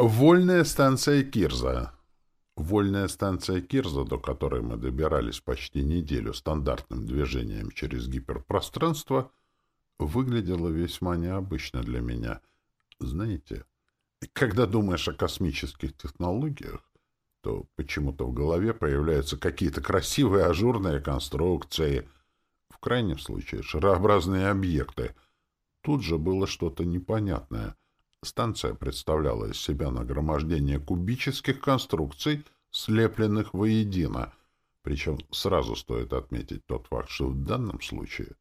Вольная станция Кирза. Вольная станция Кирза, до которой мы добирались почти неделю стандартным движением через гиперпространство, выглядела весьма необычно для меня. Знаете, когда думаешь о космических технологиях, то почему-то в голове появляются какие-то красивые ажурные конструкции, в крайнем случае шарообразные объекты. Тут же было что-то непонятное — Станция представляла из себя нагромождение кубических конструкций, слепленных воедино. Причем сразу стоит отметить тот факт, что в данном случае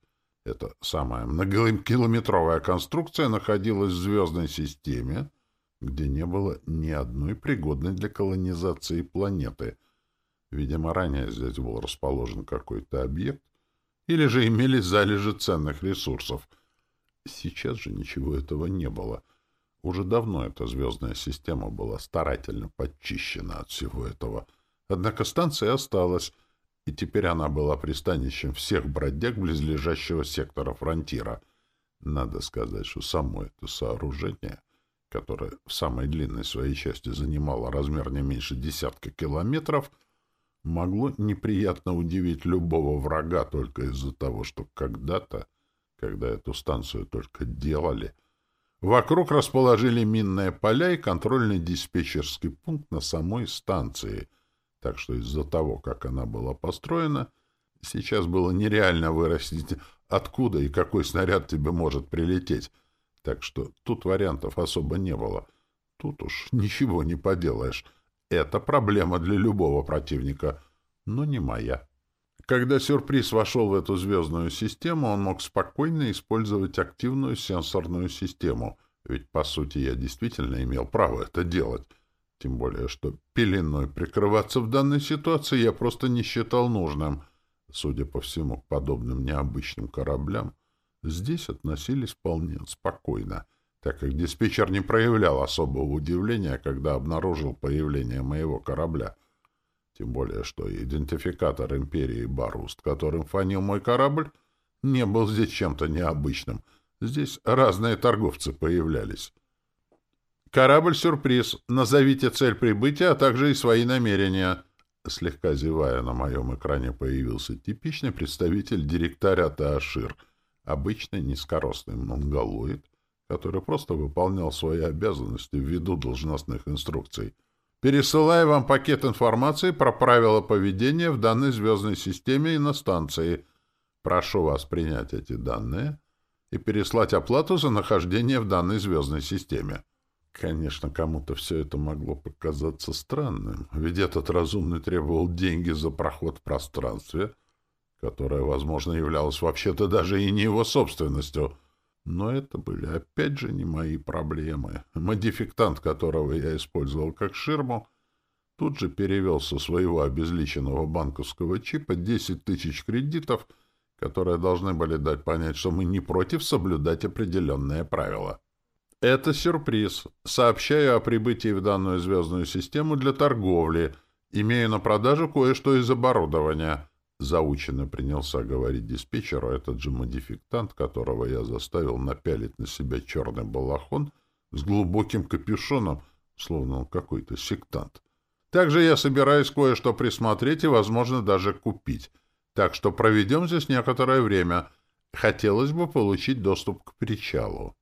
эта самая многокилометровая конструкция находилась в звездной системе, где не было ни одной пригодной для колонизации планеты. Видимо, ранее здесь был расположен какой-то объект, или же имелись залежи ценных ресурсов. Сейчас же ничего этого не было — уже давно эта звездная система была старательно подчищена от всего этого. Однако станция осталась, и теперь она была пристанищем всех бродяг близлежащего сектора фронтира. Надо сказать, что само это сооружение, которое в самой длинной своей части занимало размер не меньше десятка километров, могло неприятно удивить любого врага только из-за того, что когда-то, когда эту станцию только делали — Вокруг расположили минные поля и контрольный диспетчерский пункт на самой станции, так что из-за того, как она была построена, сейчас было нереально вырастить, откуда и какой снаряд тебе может прилететь. Так что тут вариантов особо не было. Тут уж ничего не поделаешь. Это проблема для любого противника, но не моя. Когда сюрприз вошел в эту звездную систему, он мог спокойно использовать активную сенсорную систему, ведь, по сути, я действительно имел право это делать. Тем более, что пеленой прикрываться в данной ситуации я просто не считал нужным. Судя по всему, к подобным необычным кораблям здесь относились вполне спокойно, так как диспетчер не проявлял особого удивления, когда обнаружил появление моего корабля — тем более, что идентификатор империи Баруст, которым фанил мой корабль, не был здесь чем-то необычным. Здесь разные торговцы появлялись. «Корабль-сюрприз. Назовите цель прибытия, а также и свои намерения». Слегка зевая, на моем экране появился типичный представитель директората Ашир, обычный низкорослый монголоид, который просто выполнял свои обязанности ввиду должностных инструкций — Пересылаю вам пакет информации про правила поведения в данной звездной системе и на станции. Прошу вас принять эти данные и переслать оплату за нахождение в данной звездной системе. Конечно, кому-то все это могло показаться странным, ведь этот разумный требовал деньги за проход в пространстве, которое, возможно, являлось вообще-то даже и не его собственностью — но это были опять же не мои проблемы. Модификтант, которого я использовал как ширму, тут же перевел со своего обезличенного банковского чипа 10 тысяч кредитов, которые должны были дать понять, что мы не против соблюдать определенные правила. Это сюрприз. Сообщаю о прибытии в данную звездную систему для торговли. Имею на продажу кое-что из оборудования. Заученно принялся говорить диспетчеру этот же модификтант, которого я заставил напялить на себя черный балахон с глубоким капюшоном, словно он какой-то сектант. Также я собираюсь кое-что присмотреть и, возможно, даже купить. Так что проведем здесь некоторое время. Хотелось бы получить доступ к причалу.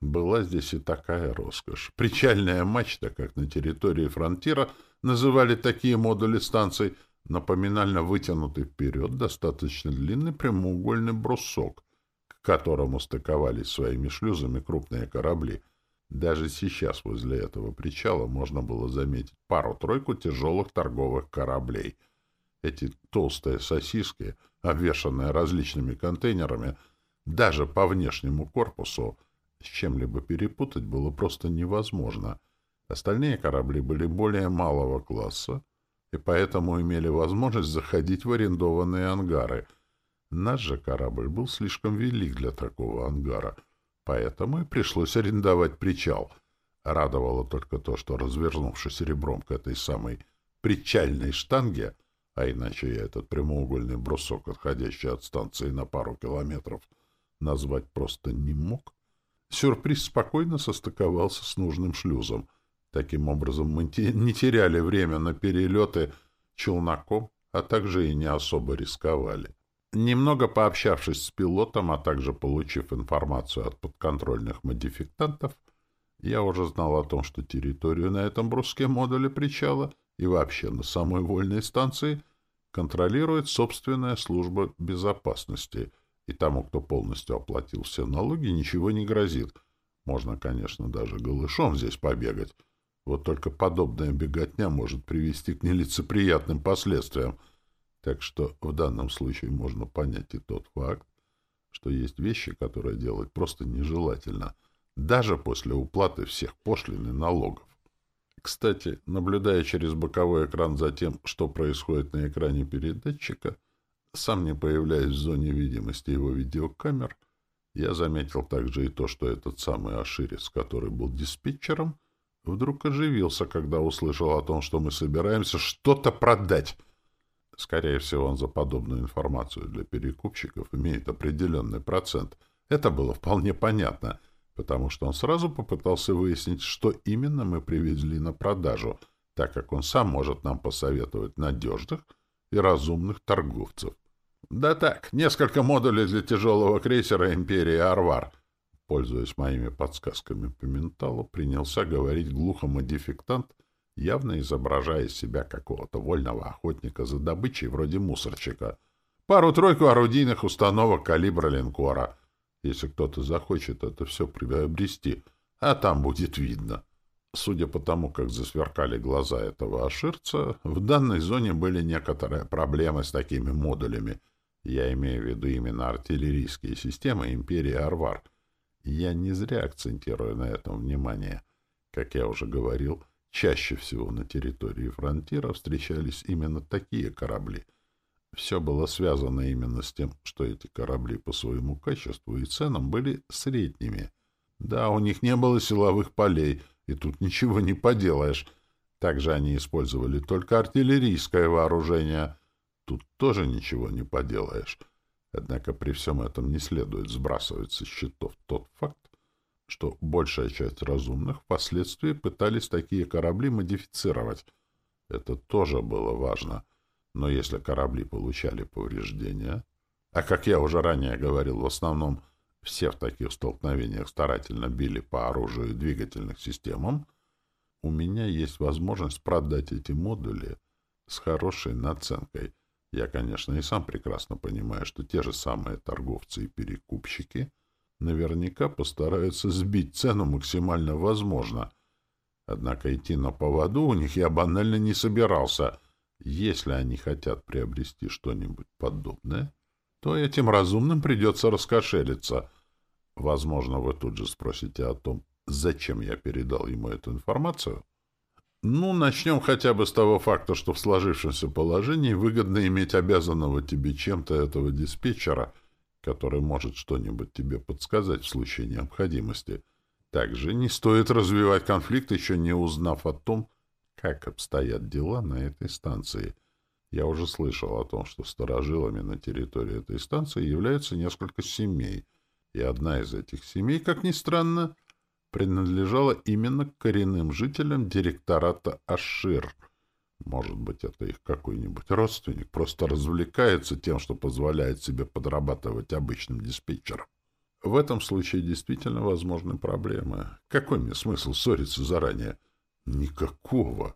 Была здесь и такая роскошь. Причальная мачта, как на территории фронтира называли такие модули станций — напоминально вытянутый вперед достаточно длинный прямоугольный брусок, к которому стыковались своими шлюзами крупные корабли. Даже сейчас возле этого причала можно было заметить пару-тройку тяжелых торговых кораблей. Эти толстые сосиски, обвешанные различными контейнерами, даже по внешнему корпусу, с чем-либо перепутать было просто невозможно. Остальные корабли были более малого класса, и поэтому имели возможность заходить в арендованные ангары. Наш же корабль был слишком велик для такого ангара, поэтому и пришлось арендовать причал. Радовало только то, что, развернувшись ребром к этой самой причальной штанге, а иначе я этот прямоугольный брусок, отходящий от станции на пару километров, назвать просто не мог, Сюрприз спокойно состыковался с нужным шлюзом. Таким образом, мы не теряли время на перелеты челноком, а также и не особо рисковали. Немного пообщавшись с пилотом, а также получив информацию от подконтрольных модификантов, я уже знал о том, что территорию на этом бруске модуле причала и вообще на самой вольной станции контролирует собственная служба безопасности, и тому, кто полностью оплатил все налоги, ничего не грозит. Можно, конечно, даже голышом здесь побегать. Вот только подобная беготня может привести к нелицеприятным последствиям — так что в данном случае можно понять и тот факт, что есть вещи, которые делать просто нежелательно, даже после уплаты всех пошлин и налогов. Кстати, наблюдая через боковой экран за тем, что происходит на экране передатчика, сам не появляясь в зоне видимости его видеокамер, я заметил также и то, что этот самый Аширис, который был диспетчером, вдруг оживился, когда услышал о том, что мы собираемся что-то продать. Скорее всего, он за подобную информацию для перекупщиков имеет определенный процент. Это было вполне понятно, потому что он сразу попытался выяснить, что именно мы привезли на продажу, так как он сам может нам посоветовать надежных и разумных торговцев. Да так, несколько модулей для тяжелого крейсера «Империя Арвар». Пользуясь моими подсказками по менталу, принялся говорить глухо модификтант — явно изображая из себя какого-то вольного охотника за добычей вроде мусорчика. Пару-тройку орудийных установок калибра линкора. Если кто-то захочет это все приобрести, а там будет видно. Судя по тому, как засверкали глаза этого аширца, в данной зоне были некоторые проблемы с такими модулями. Я имею в виду именно артиллерийские системы Империи Арвар. Я не зря акцентирую на этом внимание. Как я уже говорил, — Чаще всего на территории фронтира встречались именно такие корабли. Все было связано именно с тем, что эти корабли по своему качеству и ценам были средними. Да, у них не было силовых полей, и тут ничего не поделаешь. Также они использовали только артиллерийское вооружение. Тут тоже ничего не поделаешь. Однако при всем этом не следует сбрасывать со счетов тот факт, что большая часть разумных впоследствии пытались такие корабли модифицировать. Это тоже было важно. Но если корабли получали повреждения, а, как я уже ранее говорил, в основном все в таких столкновениях старательно били по оружию и двигательных системам, у меня есть возможность продать эти модули с хорошей наценкой. Я, конечно, и сам прекрасно понимаю, что те же самые торговцы и перекупщики — наверняка постараются сбить цену максимально возможно. Однако идти на поводу у них я банально не собирался. Если они хотят приобрести что-нибудь подобное, то этим разумным придется раскошелиться. Возможно, вы тут же спросите о том, зачем я передал ему эту информацию. Ну, начнем хотя бы с того факта, что в сложившемся положении выгодно иметь обязанного тебе чем-то этого диспетчера — который может что-нибудь тебе подсказать в случае необходимости. Также не стоит развивать конфликт, еще не узнав о том, как обстоят дела на этой станции. Я уже слышал о том, что сторожилами на территории этой станции являются несколько семей, и одна из этих семей, как ни странно, принадлежала именно коренным жителям директората Ашир — может быть, это их какой-нибудь родственник просто развлекается тем, что позволяет себе подрабатывать обычным диспетчером. В этом случае действительно возможны проблемы. Какой мне смысл ссориться заранее? Никакого.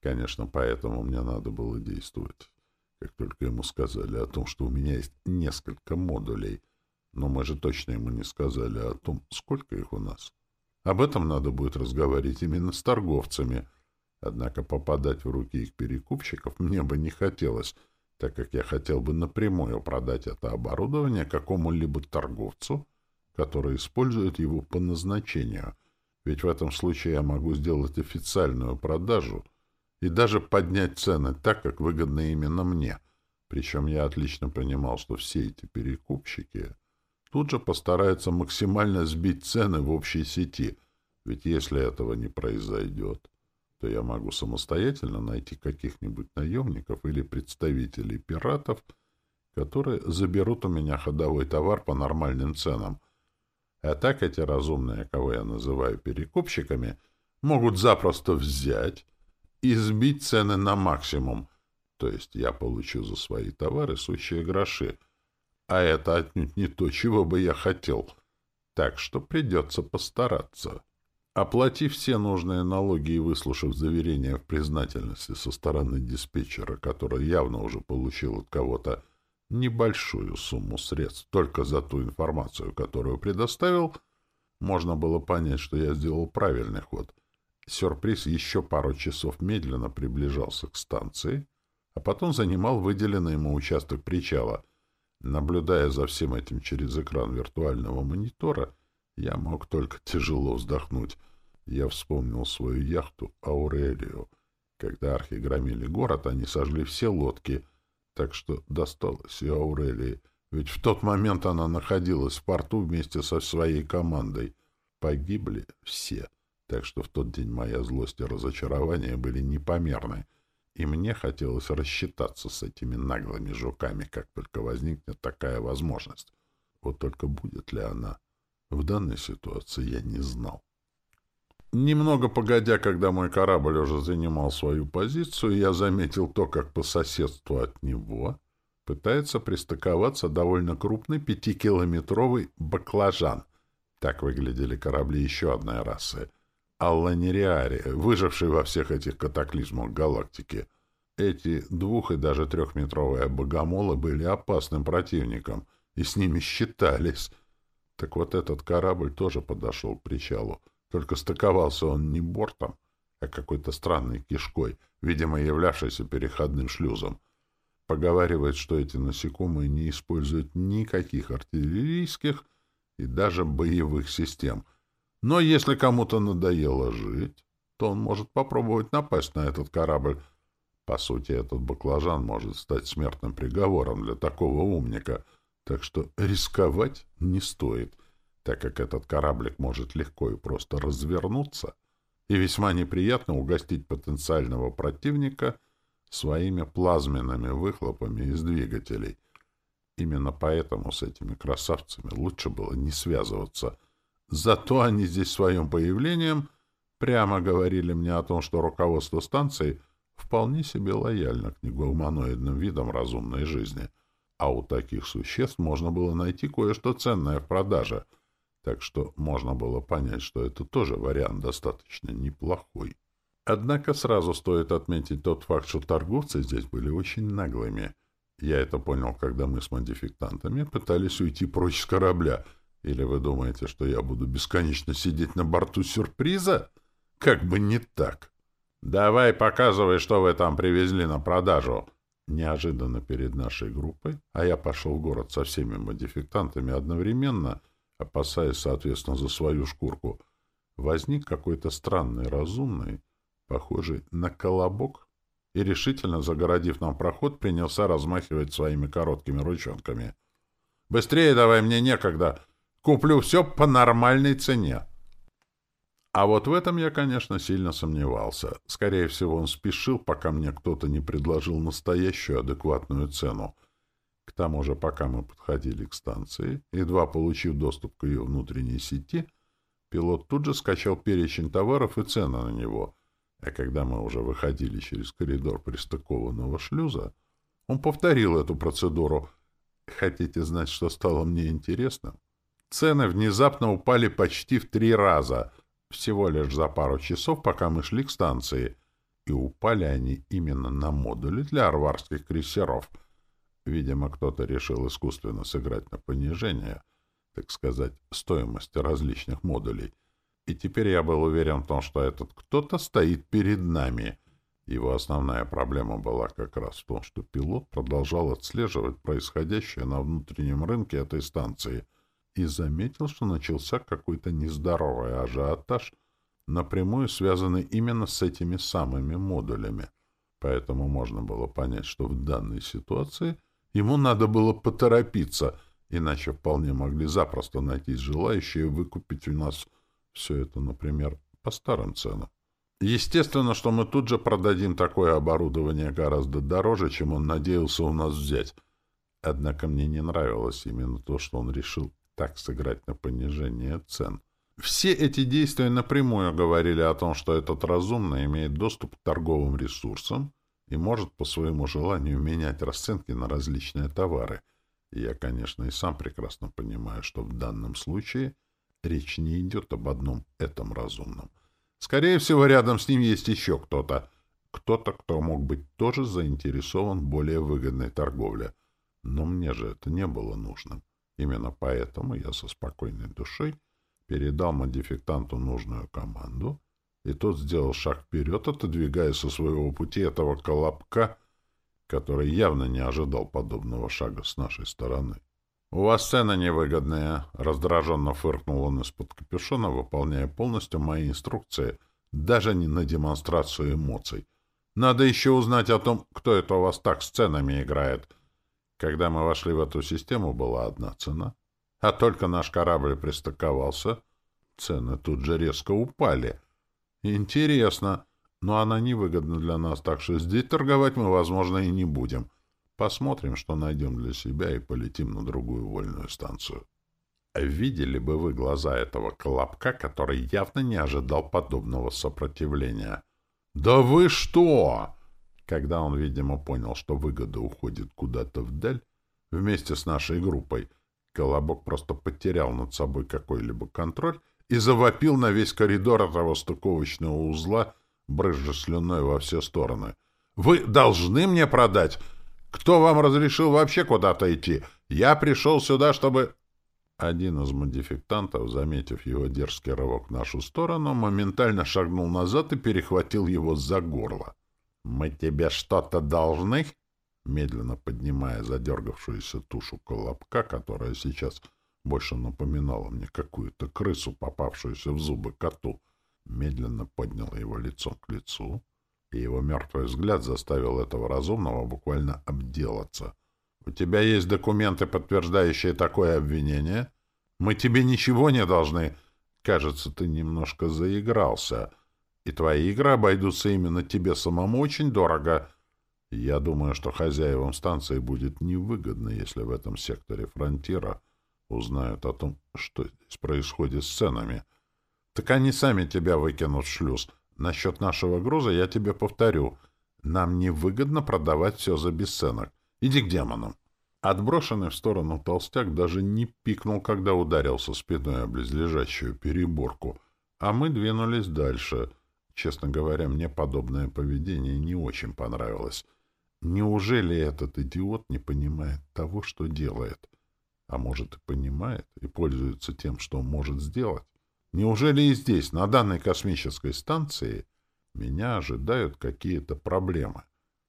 Конечно, поэтому мне надо было действовать. Как только ему сказали о том, что у меня есть несколько модулей, но мы же точно ему не сказали о том, сколько их у нас. Об этом надо будет разговаривать именно с торговцами — Однако попадать в руки их перекупщиков мне бы не хотелось, так как я хотел бы напрямую продать это оборудование какому-либо торговцу, который использует его по назначению. Ведь в этом случае я могу сделать официальную продажу и даже поднять цены так, как выгодно именно мне. Причем я отлично понимал, что все эти перекупщики тут же постараются максимально сбить цены в общей сети, ведь если этого не произойдет, то я могу самостоятельно найти каких-нибудь наемников или представителей пиратов, которые заберут у меня ходовой товар по нормальным ценам. А так эти разумные, кого я называю перекупщиками, могут запросто взять и сбить цены на максимум. То есть я получу за свои товары сущие гроши. А это отнюдь не то, чего бы я хотел. Так что придется постараться. Оплатив все нужные налоги и выслушав заверение в признательности со стороны диспетчера, который явно уже получил от кого-то небольшую сумму средств только за ту информацию, которую предоставил, можно было понять, что я сделал правильный ход. Сюрприз еще пару часов медленно приближался к станции, а потом занимал выделенный ему участок причала. Наблюдая за всем этим через экран виртуального монитора, я мог только тяжело вздохнуть. Я вспомнил свою яхту «Аурелию». Когда архи громили город, они сожгли все лодки — так что досталось и Аурелии, ведь в тот момент она находилась в порту вместе со своей командой. Погибли все, так что в тот день моя злость и разочарование были непомерны, и мне хотелось рассчитаться с этими наглыми жуками, как только возникнет такая возможность. Вот только будет ли она? В данной ситуации я не знал. Немного погодя, когда мой корабль уже занимал свою позицию, я заметил то, как по соседству от него пытается пристыковаться довольно крупный пятикилометровый баклажан. Так выглядели корабли еще одной расы. Алланириари, выживший во всех этих катаклизмах галактики. Эти двух- и даже трехметровые богомолы были опасным противником, и с ними считались. Так вот этот корабль тоже подошел к причалу. Только стыковался он не бортом, а какой-то странной кишкой, видимо, являвшейся переходным шлюзом. Поговаривает, что эти насекомые не используют никаких артиллерийских и даже боевых систем. Но если кому-то надоело жить, то он может попробовать напасть на этот корабль. По сути, этот баклажан может стать смертным приговором для такого умника, так что рисковать не стоит так как этот кораблик может легко и просто развернуться и весьма неприятно угостить потенциального противника своими плазменными выхлопами из двигателей. Именно поэтому с этими красавцами лучше было не связываться. Зато они здесь своим появлением прямо говорили мне о том, что руководство станции вполне себе лояльно к негуманоидным видам разумной жизни, а у таких существ можно было найти кое-что ценное в продаже — так что можно было понять, что это тоже вариант достаточно неплохой. Однако сразу стоит отметить тот факт, что торговцы здесь были очень наглыми. Я это понял, когда мы с модификтантами пытались уйти прочь с корабля. Или вы думаете, что я буду бесконечно сидеть на борту сюрприза? Как бы не так. «Давай показывай, что вы там привезли на продажу!» Неожиданно перед нашей группой, а я пошел в город со всеми модификтантами одновременно — опасаясь, соответственно, за свою шкурку, возник какой-то странный разумный, похожий на колобок, и, решительно загородив нам проход, принялся размахивать своими короткими ручонками. «Быстрее давай, мне некогда! Куплю все по нормальной цене!» А вот в этом я, конечно, сильно сомневался. Скорее всего, он спешил, пока мне кто-то не предложил настоящую адекватную цену — к тому же, пока мы подходили к станции, едва получив доступ к ее внутренней сети, пилот тут же скачал перечень товаров и цены на него, а когда мы уже выходили через коридор пристыкованного шлюза, он повторил эту процедуру. Хотите знать, что стало мне интересным? Цены внезапно упали почти в три раза, всего лишь за пару часов, пока мы шли к станции, и упали они именно на модули для арварских крейсеров — Видимо, кто-то решил искусственно сыграть на понижение, так сказать, стоимости различных модулей. И теперь я был уверен в том, что этот кто-то стоит перед нами. Его основная проблема была как раз в том, что пилот продолжал отслеживать происходящее на внутреннем рынке этой станции и заметил, что начался какой-то нездоровый ажиотаж, напрямую связанный именно с этими самыми модулями. Поэтому можно было понять, что в данной ситуации — Ему надо было поторопиться, иначе вполне могли запросто найтись желающие выкупить у нас все это, например, по старым ценам. Естественно, что мы тут же продадим такое оборудование гораздо дороже, чем он надеялся у нас взять. Однако мне не нравилось именно то, что он решил так сыграть на понижение цен. Все эти действия напрямую говорили о том, что этот разумный имеет доступ к торговым ресурсам и может по своему желанию менять расценки на различные товары. И я, конечно, и сам прекрасно понимаю, что в данном случае речь не идет об одном этом разумном. Скорее всего, рядом с ним есть еще кто-то. Кто-то, кто мог быть тоже заинтересован в более выгодной торговле. Но мне же это не было нужным. Именно поэтому я со спокойной душой передал модификтанту нужную команду, и тот сделал шаг вперед, отодвигая со своего пути этого колобка, который явно не ожидал подобного шага с нашей стороны. — У вас цены невыгодные, — раздраженно фыркнул он из-под капюшона, выполняя полностью мои инструкции, даже не на демонстрацию эмоций. — Надо еще узнать о том, кто это у вас так с ценами играет — когда мы вошли в эту систему, была одна цена. А только наш корабль пристыковался, цены тут же резко упали. Интересно, но она невыгодна для нас, так что здесь торговать мы, возможно, и не будем. Посмотрим, что найдем для себя, и полетим на другую вольную станцию. Видели бы вы глаза этого колобка, который явно не ожидал подобного сопротивления. «Да вы что!» Когда он, видимо, понял, что выгода уходит куда-то вдаль, вместе с нашей группой, Колобок просто потерял над собой какой-либо контроль и завопил на весь коридор этого стыковочного узла, брызжа слюной во все стороны. «Вы должны мне продать! Кто вам разрешил вообще куда-то идти? Я пришел сюда, чтобы...» Один из модификтантов, заметив его дерзкий рывок в нашу сторону, моментально шагнул назад и перехватил его за горло. «Мы тебе что-то должны?» Медленно поднимая задергавшуюся тушу колобка, которая сейчас больше напоминала мне какую-то крысу, попавшуюся в зубы коту, медленно поднял его лицом к лицу, и его мертвый взгляд заставил этого разумного буквально обделаться. «У тебя есть документы, подтверждающие такое обвинение? Мы тебе ничего не должны. Кажется, ты немножко заигрался» и твои игры обойдутся именно тебе самому очень дорого. Я думаю, что хозяевам станции будет невыгодно, если в этом секторе фронтира узнают о том, что здесь происходит с ценами. Так они сами тебя выкинут в шлюз. Насчет нашего груза я тебе повторю. Нам невыгодно продавать все за бесценок. Иди к демонам. Отброшенный в сторону толстяк даже не пикнул, когда ударился спиной об близлежащую переборку, а мы двинулись дальше — Честно говоря, мне подобное поведение не очень понравилось. Неужели этот идиот не понимает того, что делает? А может, и понимает, и пользуется тем, что может сделать? Неужели и здесь, на данной космической станции, меня ожидают какие-то проблемы?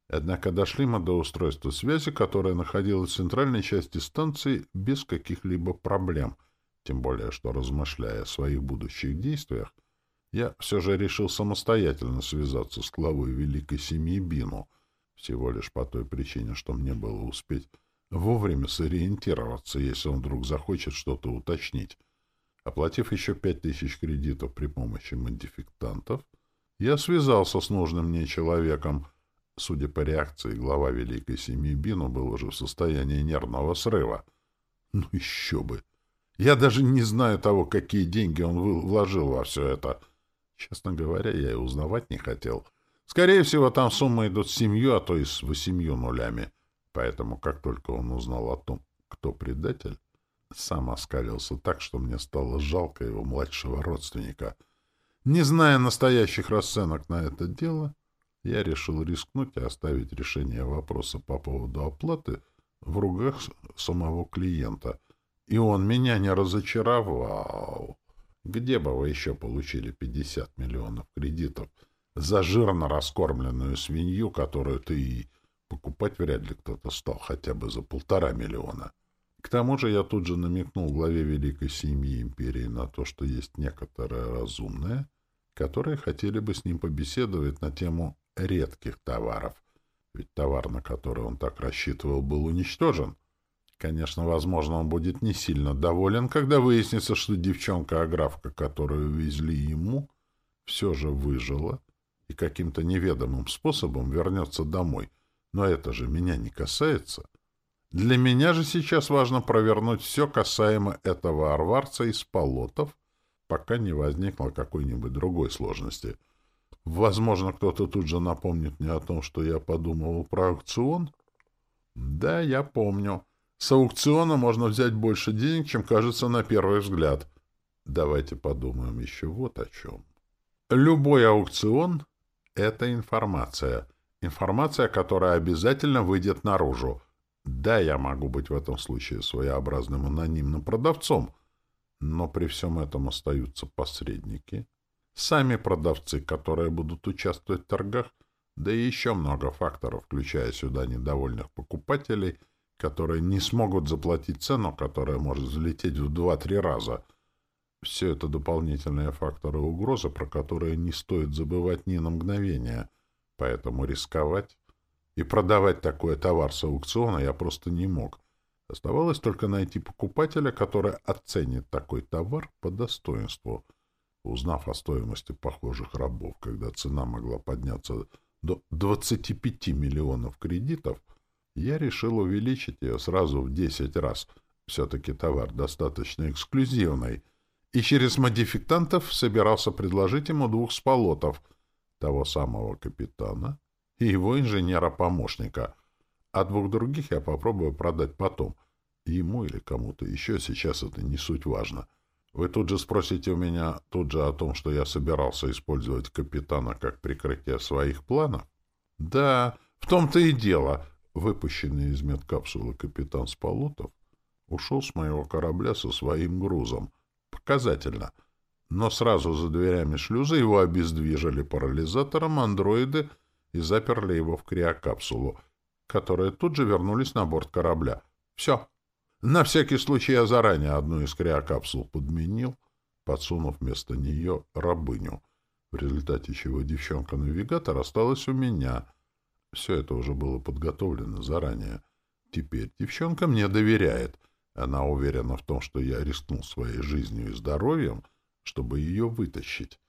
Однако дошли мы до устройства связи, которое находилось в центральной части станции без каких-либо проблем, тем более что, размышляя о своих будущих действиях, я все же решил самостоятельно связаться с главой великой семьи Бину, всего лишь по той причине, что мне было успеть вовремя сориентироваться, если он вдруг захочет что-то уточнить. Оплатив еще пять тысяч кредитов при помощи модификтантов, я связался с нужным мне человеком. Судя по реакции, глава великой семьи Бину был уже в состоянии нервного срыва. Ну еще бы! Я даже не знаю того, какие деньги он вложил во все это — Честно говоря, я и узнавать не хотел. Скорее всего, там суммы идут с семью, а то и с восемью нулями. Поэтому, как только он узнал о том, кто предатель, сам оскалился так, что мне стало жалко его младшего родственника. Не зная настоящих расценок на это дело, я решил рискнуть и оставить решение вопроса по поводу оплаты в ругах самого клиента. И он меня не разочаровал. Где бы вы еще получили 50 миллионов кредитов за жирно раскормленную свинью, которую ты и покупать вряд ли кто-то стал хотя бы за полтора миллиона? К тому же я тут же намекнул главе великой семьи империи на то, что есть некоторые разумные, которые хотели бы с ним побеседовать на тему редких товаров, ведь товар, на который он так рассчитывал, был уничтожен. Конечно, возможно, он будет не сильно доволен, когда выяснится, что девчонка-аграфка, которую везли ему, все же выжила и каким-то неведомым способом вернется домой. Но это же меня не касается. Для меня же сейчас важно провернуть все касаемо этого арварца из полотов, пока не возникло какой-нибудь другой сложности. Возможно, кто-то тут же напомнит мне о том, что я подумывал про аукцион. Да, я помню. С аукциона можно взять больше денег, чем кажется на первый взгляд. Давайте подумаем еще вот о чем. Любой аукцион — это информация. Информация, которая обязательно выйдет наружу. Да, я могу быть в этом случае своеобразным анонимным продавцом, но при всем этом остаются посредники, сами продавцы, которые будут участвовать в торгах, да и еще много факторов, включая сюда недовольных покупателей, которые не смогут заплатить цену, которая может взлететь в два-три раза. Все это дополнительные факторы угрозы, про которые не стоит забывать ни на мгновение, поэтому рисковать и продавать такой товар с аукциона я просто не мог. Оставалось только найти покупателя, который оценит такой товар по достоинству. Узнав о стоимости похожих рабов, когда цена могла подняться до 25 миллионов кредитов, я решил увеличить ее сразу в 10 раз. Все-таки товар достаточно эксклюзивный. И через модификантов собирался предложить ему двух сполотов, того самого капитана — и его инженера-помощника. А двух других я попробую продать потом. Ему или кому-то еще сейчас это не суть важно. Вы тут же спросите у меня тут же о том, что я собирался использовать капитана как прикрытие своих планов? Да, в том-то и дело. Выпущенный из медкапсулы капитан Спалутов ушел с моего корабля со своим грузом. Показательно. Но сразу за дверями шлюза его обездвижили парализатором андроиды — и заперли его в криокапсулу, которые тут же вернулись на борт корабля. Все. На всякий случай я заранее одну из криокапсул подменил, подсунув вместо нее рабыню, в результате чего девчонка-навигатор осталась у меня. Все это уже было подготовлено заранее. Теперь девчонка мне доверяет. Она уверена в том, что я рискнул своей жизнью и здоровьем, чтобы ее вытащить.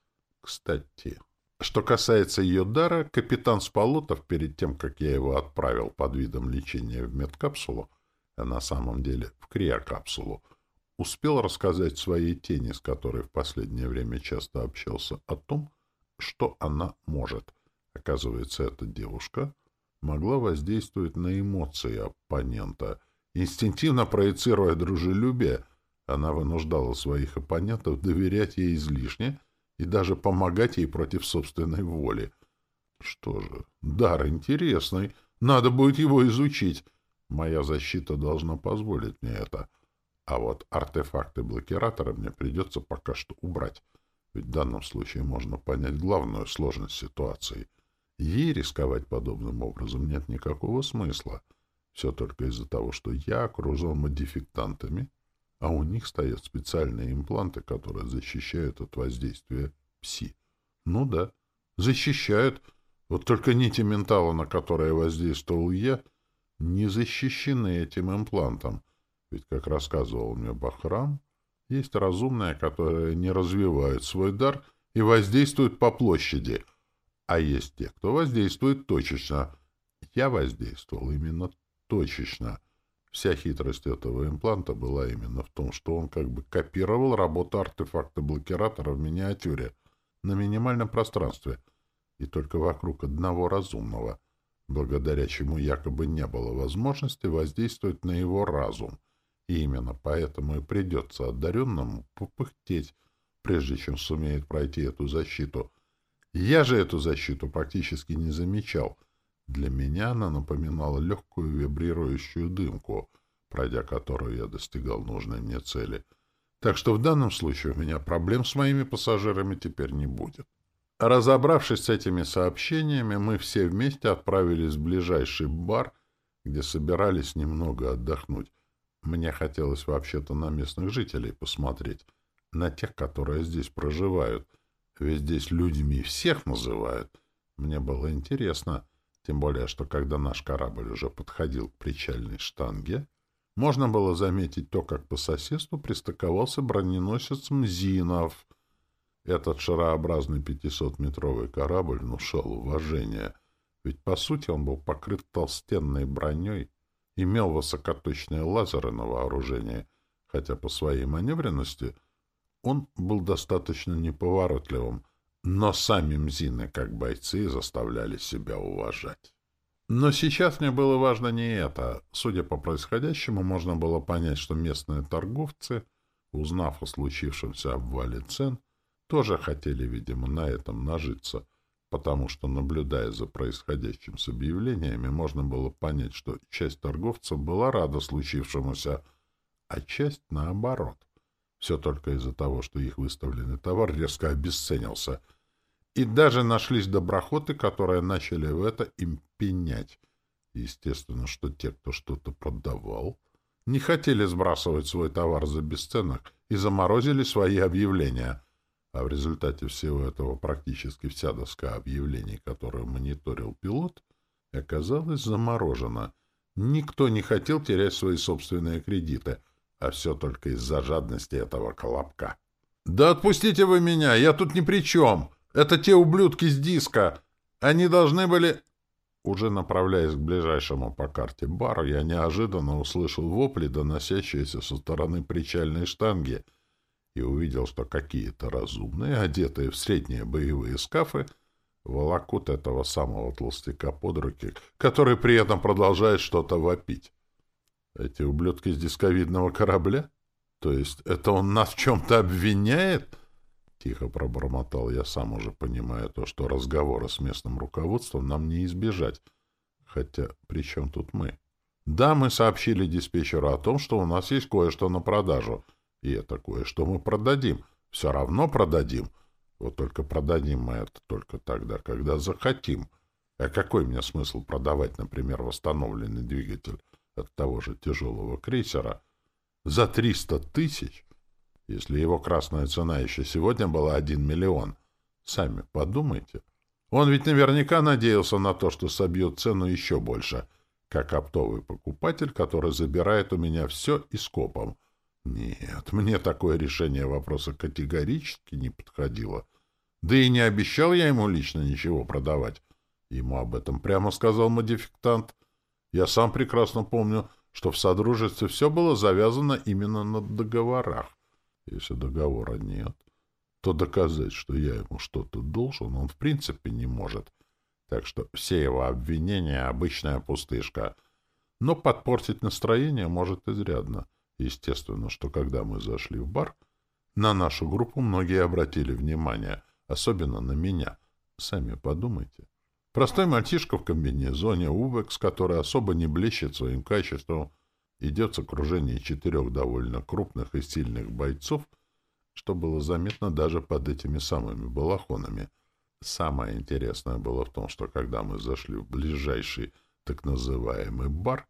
Кстати... Что касается ее дара, капитан Спалотов, перед тем, как я его отправил под видом лечения в медкапсулу, а на самом деле в криокапсулу, успел рассказать своей тени, с которой в последнее время часто общался, о том, что она может. Оказывается, эта девушка могла воздействовать на эмоции оппонента. Инстинктивно проецируя дружелюбие, она вынуждала своих оппонентов доверять ей излишне — и даже помогать ей против собственной воли. Что же, дар интересный, надо будет его изучить. Моя защита должна позволить мне это. А вот артефакты блокиратора мне придется пока что убрать, ведь в данном случае можно понять главную сложность ситуации. Ей рисковать подобным образом нет никакого смысла. Все только из-за того, что я окружен модификтантами — а у них стоят специальные импланты, которые защищают от воздействия пси. Ну да, защищают. Вот только нити ментала, на которые воздействовал я, не защищены этим имплантом. Ведь, как рассказывал мне Бахрам, есть разумные, которые не развивают свой дар и воздействуют по площади, а есть те, кто воздействует точечно. Я воздействовал именно точечно — Вся хитрость этого импланта была именно в том, что он как бы копировал работу артефакта блокиратора в миниатюре на минимальном пространстве и только вокруг одного разумного, благодаря чему якобы не было возможности воздействовать на его разум. И именно поэтому и придется одаренному попыхтеть, прежде чем сумеет пройти эту защиту. Я же эту защиту практически не замечал — для меня она напоминала легкую вибрирующую дымку, пройдя которую я достигал нужной мне цели. Так что в данном случае у меня проблем с моими пассажирами теперь не будет. Разобравшись с этими сообщениями, мы все вместе отправились в ближайший бар, где собирались немного отдохнуть. Мне хотелось вообще-то на местных жителей посмотреть, на тех, которые здесь проживают. Ведь здесь людьми всех называют. Мне было интересно, тем более, что когда наш корабль уже подходил к причальной штанге, можно было заметить то, как по соседству пристыковался броненосец Мзинов. Этот шарообразный 500-метровый корабль внушал уважение, ведь, по сути, он был покрыт толстенной броней, имел высокоточные лазеры на вооружении, хотя по своей маневренности он был достаточно неповоротливым, но сами мзины, как бойцы, заставляли себя уважать. Но сейчас мне было важно не это. Судя по происходящему, можно было понять, что местные торговцы, узнав о случившемся обвале цен, тоже хотели, видимо, на этом нажиться, потому что, наблюдая за происходящим с объявлениями, можно было понять, что часть торговцев была рада случившемуся, а часть наоборот. Все только из-за того, что их выставленный товар резко обесценился — и даже нашлись доброхоты, которые начали в это им пенять. Естественно, что те, кто что-то продавал, не хотели сбрасывать свой товар за бесценок и заморозили свои объявления. А в результате всего этого практически вся доска объявлений, которую мониторил пилот, оказалась заморожена. Никто не хотел терять свои собственные кредиты, а все только из-за жадности этого колобка. «Да отпустите вы меня! Я тут ни при чем!» Это те ублюдки с диска. Они должны были... Уже направляясь к ближайшему по карте бару, я неожиданно услышал вопли, доносящиеся со стороны причальной штанги, и увидел, что какие-то разумные, одетые в средние боевые скафы, волокут этого самого толстяка под руки, который при этом продолжает что-то вопить. Эти ублюдки с дисковидного корабля? То есть это он нас в чем-то обвиняет? — Тихо пробормотал я, сам уже понимая то, что разговора с местным руководством нам не избежать. Хотя, при чем тут мы? Да, мы сообщили диспетчеру о том, что у нас есть кое-что на продажу. И это кое-что мы продадим. Все равно продадим. Вот только продадим мы это только тогда, когда захотим. А какой мне смысл продавать, например, восстановленный двигатель от того же тяжелого крейсера за 300 тысяч? если его красная цена еще сегодня была один миллион. Сами подумайте. Он ведь наверняка надеялся на то, что собьет цену еще больше, как оптовый покупатель, который забирает у меня все и скопом. Нет, мне такое решение вопроса категорически не подходило. Да и не обещал я ему лично ничего продавать. Ему об этом прямо сказал модификтант. Я сам прекрасно помню, что в Содружестве все было завязано именно на договорах. Если договора нет, то доказать, что я ему что-то должен, он в принципе не может. Так что все его обвинения — обычная пустышка. Но подпортить настроение может изрядно. Естественно, что когда мы зашли в бар, на нашу группу многие обратили внимание, особенно на меня. Сами подумайте. Простой мальчишка в комбинезоне, Увекс, который особо не блещет своим качеством, идет с окружения четырех довольно крупных и сильных бойцов, что было заметно даже под этими самыми балахонами. Самое интересное было в том, что когда мы зашли в ближайший так называемый бар,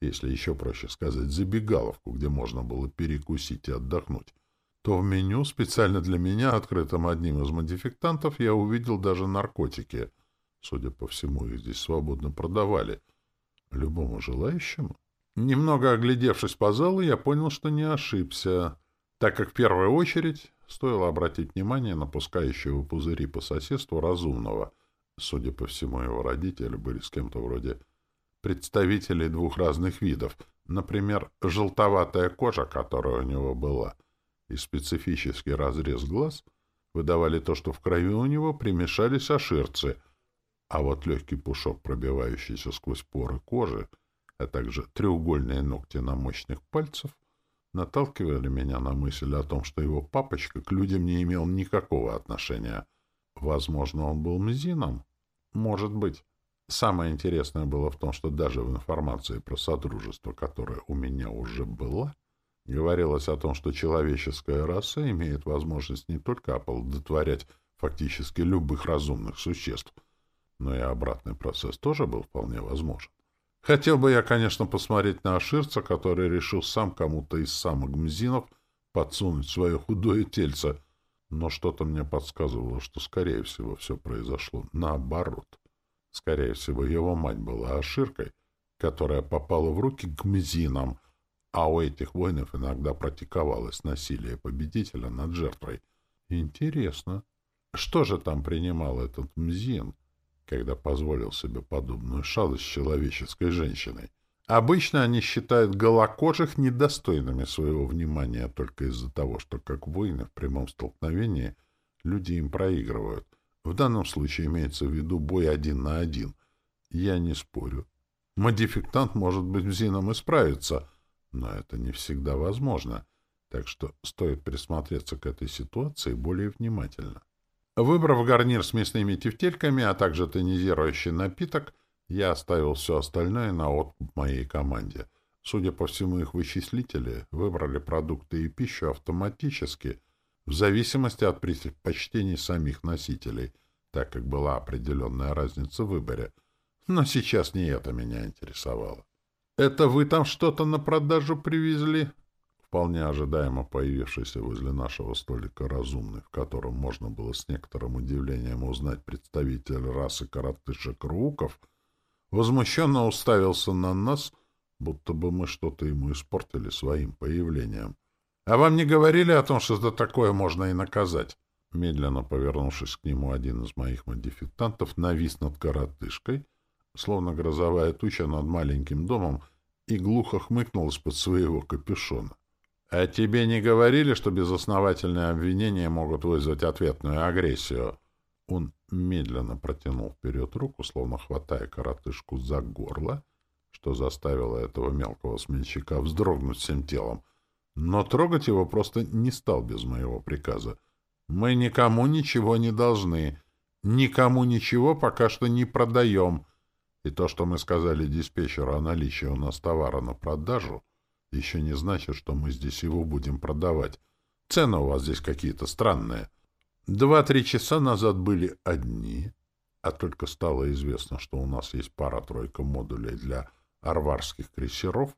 если еще проще сказать забегаловку, где можно было перекусить и отдохнуть, то в меню, специально для меня, открытым одним из модификтантов, я увидел даже наркотики. Судя по всему, их здесь свободно продавали. Любому желающему. Немного оглядевшись по залу, я понял, что не ошибся, так как в первую очередь стоило обратить внимание на пускающего пузыри по соседству разумного. Судя по всему, его родители были с кем-то вроде представителей двух разных видов. Например, желтоватая кожа, которая у него была, и специфический разрез глаз выдавали то, что в крови у него примешались оширцы, а вот легкий пушок, пробивающийся сквозь поры кожи, а также треугольные ногти на мощных пальцах, наталкивали меня на мысль о том, что его папочка к людям не имел никакого отношения. Возможно, он был мзином? Может быть. Самое интересное было в том, что даже в информации про содружество, которое у меня уже было, говорилось о том, что человеческая раса имеет возможность не только оплодотворять фактически любых разумных существ, но и обратный процесс тоже был вполне возможен. Хотел бы я, конечно, посмотреть на Аширца, который решил сам кому-то из самых гмзинов подсунуть свое худое тельце, но что-то мне подсказывало, что, скорее всего, все произошло наоборот. Скорее всего, его мать была Аширкой, которая попала в руки к гмзинам, а у этих воинов иногда практиковалось насилие победителя над жертвой. Интересно, что же там принимал этот мзин? Когда позволил себе подобную шалость с человеческой женщиной. Обычно они считают голокожих недостойными своего внимания только из-за того, что как воины в прямом столкновении люди им проигрывают. В данном случае имеется в виду бой один на один. Я не спорю. Модификтант может быть взином исправиться, но это не всегда возможно. Так что стоит присмотреться к этой ситуации более внимательно. Выбрав гарнир с мясными тефтельками, а также тонизирующий напиток, я оставил все остальное на откуп моей команде. Судя по всему, их вычислители выбрали продукты и пищу автоматически, в зависимости от предпочтений самих носителей, так как была определенная разница в выборе. Но сейчас не это меня интересовало. «Это вы там что-то на продажу привезли?» Вполне ожидаемо появившийся возле нашего столика разумный, в котором можно было с некоторым удивлением узнать представителя расы коротышек-руков — возмущенно уставился на нас, будто бы мы что-то ему испортили своим появлением. — А вам не говорили о том, что за такое можно и наказать? Медленно повернувшись к нему, один из моих модификантов навис над коротышкой, словно грозовая туча над маленьким домом, и глухо хмыкнул из-под своего капюшона. — А тебе не говорили, что безосновательные обвинения могут вызвать ответную агрессию? Он медленно протянул вперед руку, словно хватая коротышку за горло, что заставило этого мелкого смельчака вздрогнуть всем телом. Но трогать его просто не стал без моего приказа. «Мы никому ничего не должны. Никому ничего пока что не продаем. И то, что мы сказали диспетчеру о наличии у нас товара на продажу, еще не значит, что мы здесь его будем продавать. Цены у вас здесь какие-то странные». Два-три часа назад были одни, а только стало известно, что у нас есть пара-тройка модулей для арварских крейсеров,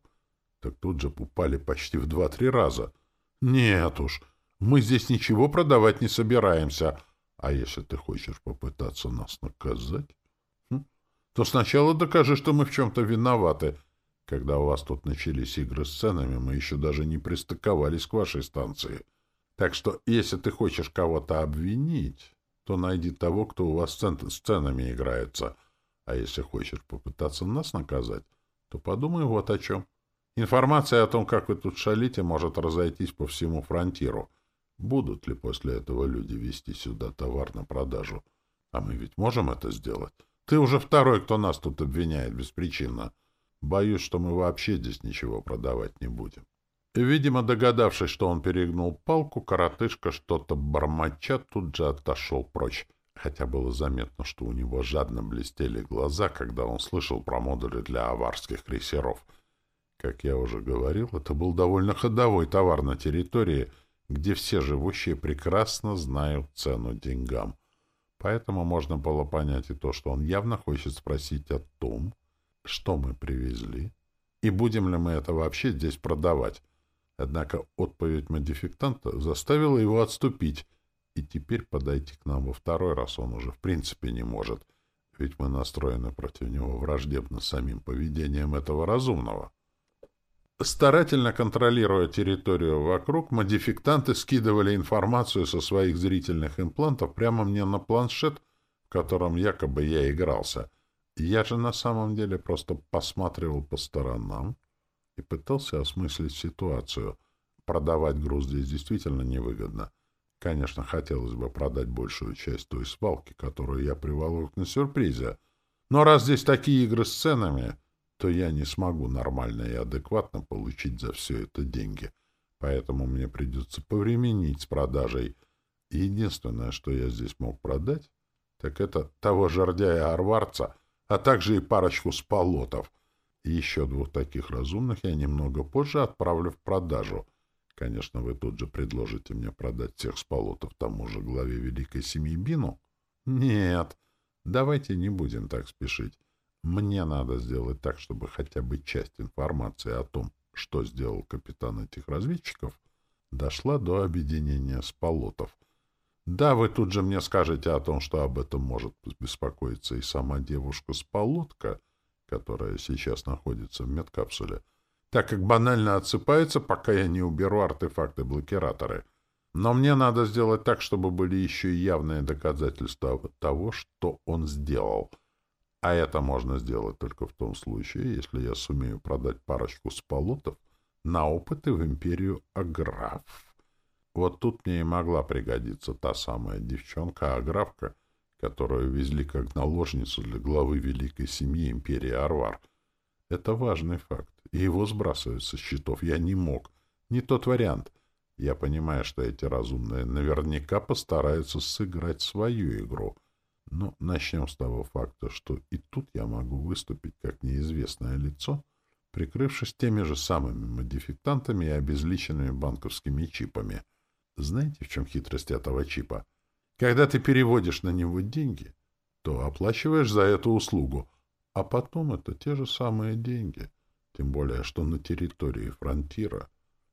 так тут же упали почти в два-три раза. Нет уж, мы здесь ничего продавать не собираемся. А если ты хочешь попытаться нас наказать, хм, то сначала докажи, что мы в чем-то виноваты. Когда у вас тут начались игры с ценами, мы еще даже не пристыковались к вашей станции. — так что, если ты хочешь кого-то обвинить, то найди того, кто у вас с ценами играется. А если хочешь попытаться нас наказать, то подумай вот о чем. Информация о том, как вы тут шалите, может разойтись по всему фронтиру. Будут ли после этого люди вести сюда товар на продажу? А мы ведь можем это сделать. Ты уже второй, кто нас тут обвиняет беспричинно. Боюсь, что мы вообще здесь ничего продавать не будем. Видимо, догадавшись, что он перегнул палку, коротышка что-то бормоча тут же отошел прочь, хотя было заметно, что у него жадно блестели глаза, когда он слышал про модули для аварских крейсеров. Как я уже говорил, это был довольно ходовой товар на территории, где все живущие прекрасно знают цену деньгам. Поэтому можно было понять и то, что он явно хочет спросить о том, что мы привезли, и будем ли мы это вообще здесь продавать. Однако отповедь модификтанта заставила его отступить, и теперь подойти к нам во второй раз он уже в принципе не может, ведь мы настроены против него враждебно самим поведением этого разумного. Старательно контролируя территорию вокруг, модификтанты скидывали информацию со своих зрительных имплантов прямо мне на планшет, в котором якобы я игрался. Я же на самом деле просто посматривал по сторонам, и пытался осмыслить ситуацию. Продавать груз здесь действительно невыгодно. Конечно, хотелось бы продать большую часть той свалки, которую я приволок на сюрпризе. Но раз здесь такие игры с ценами, то я не смогу нормально и адекватно получить за все это деньги. Поэтому мне придется повременить с продажей. Единственное, что я здесь мог продать, так это того жердяя-арварца, а также и парочку сполотов — еще двух таких разумных я немного позже отправлю в продажу. Конечно, вы тут же предложите мне продать всех сполотов тому же главе Великой Семьи Бину? Нет, давайте не будем так спешить. Мне надо сделать так, чтобы хотя бы часть информации о том, что сделал капитан этих разведчиков, дошла до объединения сполотов. Да, вы тут же мне скажете о том, что об этом может беспокоиться и сама девушка-сполотка — которая сейчас находится в медкапсуле, так как банально отсыпается, пока я не уберу артефакты-блокираторы. Но мне надо сделать так, чтобы были еще и явные доказательства того, что он сделал. А это можно сделать только в том случае, если я сумею продать парочку сполотов на опыты в империю Аграф. Вот тут мне и могла пригодиться та самая девчонка-аграфка, которую везли как наложницу для главы великой семьи империи Арвар. Это важный факт, и его сбрасывать со счетов я не мог. Не тот вариант. Я понимаю, что эти разумные наверняка постараются сыграть свою игру. Но начнем с того факта, что и тут я могу выступить как неизвестное лицо, прикрывшись теми же самыми модификтантами и обезличенными банковскими чипами. Знаете, в чем хитрость этого чипа? Когда ты переводишь на него деньги, то оплачиваешь за эту услугу, а потом это те же самые деньги. Тем более, что на территории фронтира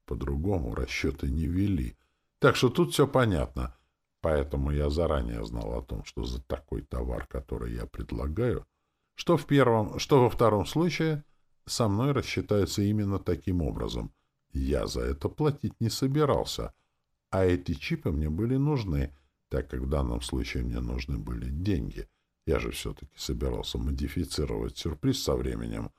по-другому расчеты не вели. Так что тут все понятно. Поэтому я заранее знал о том, что за такой товар, который я предлагаю, что в первом, что во втором случае со мной рассчитаются именно таким образом. Я за это платить не собирался, а эти чипы мне были нужны, так как в данном случае мне нужны были деньги. Я же все-таки собирался модифицировать сюрприз со временем,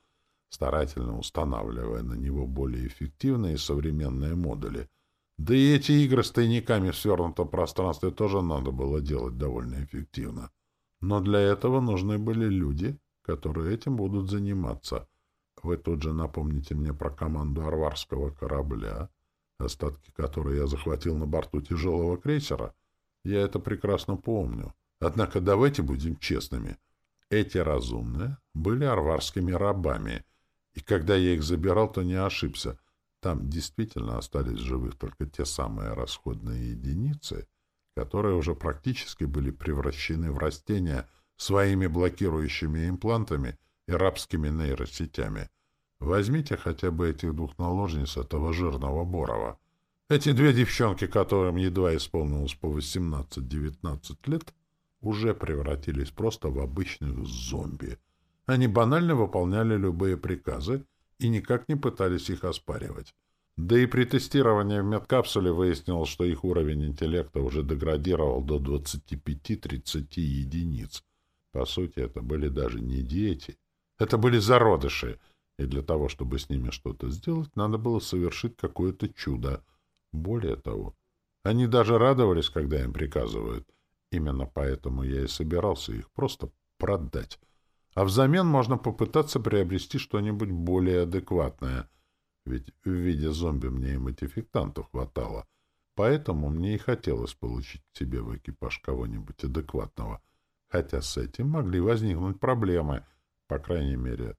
старательно устанавливая на него более эффективные современные модули. Да и эти игры с тайниками в свернутом пространстве тоже надо было делать довольно эффективно. Но для этого нужны были люди, которые этим будут заниматься — вы тут же напомните мне про команду арварского корабля, остатки которой я захватил на борту тяжелого крейсера. Я это прекрасно помню. Однако давайте будем честными. Эти разумные были арварскими рабами, и когда я их забирал, то не ошибся. Там действительно остались живых только те самые расходные единицы, которые уже практически были превращены в растения своими блокирующими имплантами — и рабскими нейросетями. Возьмите хотя бы этих двух наложниц этого жирного Борова. Эти две девчонки, которым едва исполнилось по 18-19 лет, уже превратились просто в обычных зомби. Они банально выполняли любые приказы и никак не пытались их оспаривать. Да и при тестировании в медкапсуле выяснилось, что их уровень интеллекта уже деградировал до 25-30 единиц. По сути, это были даже не дети — это были зародыши, и для того, чтобы с ними что-то сделать, надо было совершить какое-то чудо. Более того, они даже радовались, когда им приказывают. Именно поэтому я и собирался их просто продать. А взамен можно попытаться приобрести что-нибудь более адекватное. Ведь в виде зомби мне и модификтантов хватало. Поэтому мне и хотелось получить к себе в экипаж кого-нибудь адекватного. Хотя с этим могли возникнуть проблемы — по крайней мере,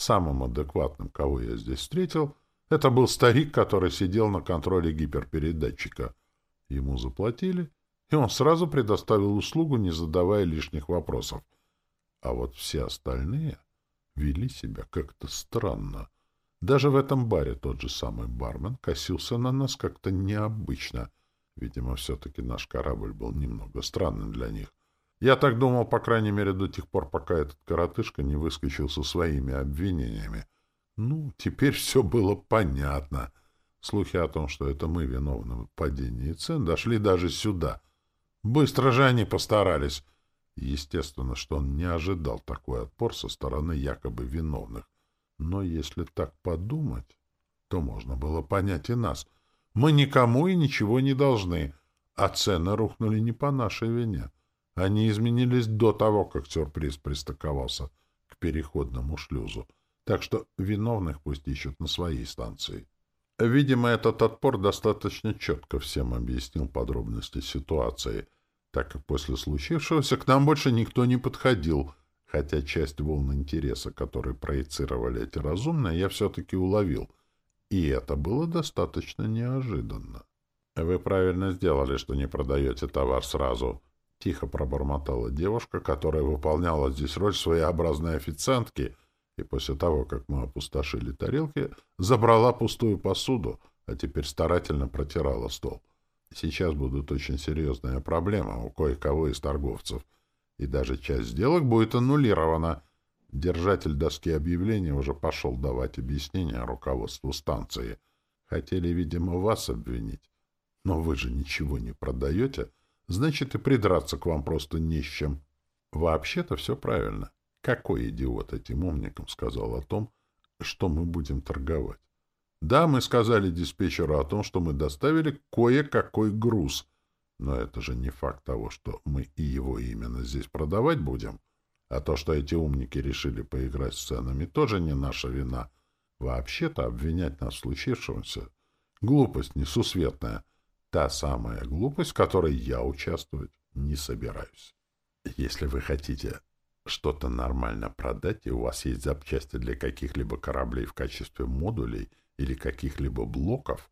самым адекватным, кого я здесь встретил, это был старик, который сидел на контроле гиперпередатчика. Ему заплатили, и он сразу предоставил услугу, не задавая лишних вопросов. А вот все остальные вели себя как-то странно. Даже в этом баре тот же самый бармен косился на нас как-то необычно. Видимо, все-таки наш корабль был немного странным для них. Я так думал, по крайней мере, до тех пор, пока этот коротышка не выскочил со своими обвинениями. Ну, теперь все было понятно. Слухи о том, что это мы виновны в падении цен, дошли даже сюда. Быстро же они постарались. Естественно, что он не ожидал такой отпор со стороны якобы виновных. Но если так подумать, то можно было понять и нас. Мы никому и ничего не должны, а цены рухнули не по нашей вине. Они изменились до того, как сюрприз пристыковался к переходному шлюзу. Так что виновных пусть ищут на своей станции. Видимо, этот отпор достаточно четко всем объяснил подробности ситуации, так как после случившегося к нам больше никто не подходил, хотя часть волн интереса, которые проецировали эти разумные, я все-таки уловил. И это было достаточно неожиданно. Вы правильно сделали, что не продаете товар сразу, Тихо пробормотала девушка, которая выполняла здесь роль своеобразной официантки, и после того, как мы опустошили тарелки, забрала пустую посуду, а теперь старательно протирала стол. Сейчас будут очень серьезные проблемы у кое-кого из торговцев, и даже часть сделок будет аннулирована. Держатель доски объявлений уже пошел давать объяснения руководству станции. Хотели, видимо, вас обвинить. Но вы же ничего не продаете — значит и придраться к вам просто не с чем. Вообще-то все правильно. Какой идиот этим умникам сказал о том, что мы будем торговать? Да, мы сказали диспетчеру о том, что мы доставили кое-какой груз, но это же не факт того, что мы и его именно здесь продавать будем. А то, что эти умники решили поиграть с ценами, тоже не наша вина. Вообще-то обвинять нас в случившемся — глупость несусветная. Та самая глупость, в которой я участвовать не собираюсь. Если вы хотите что-то нормально продать, и у вас есть запчасти для каких-либо кораблей в качестве модулей или каких-либо блоков,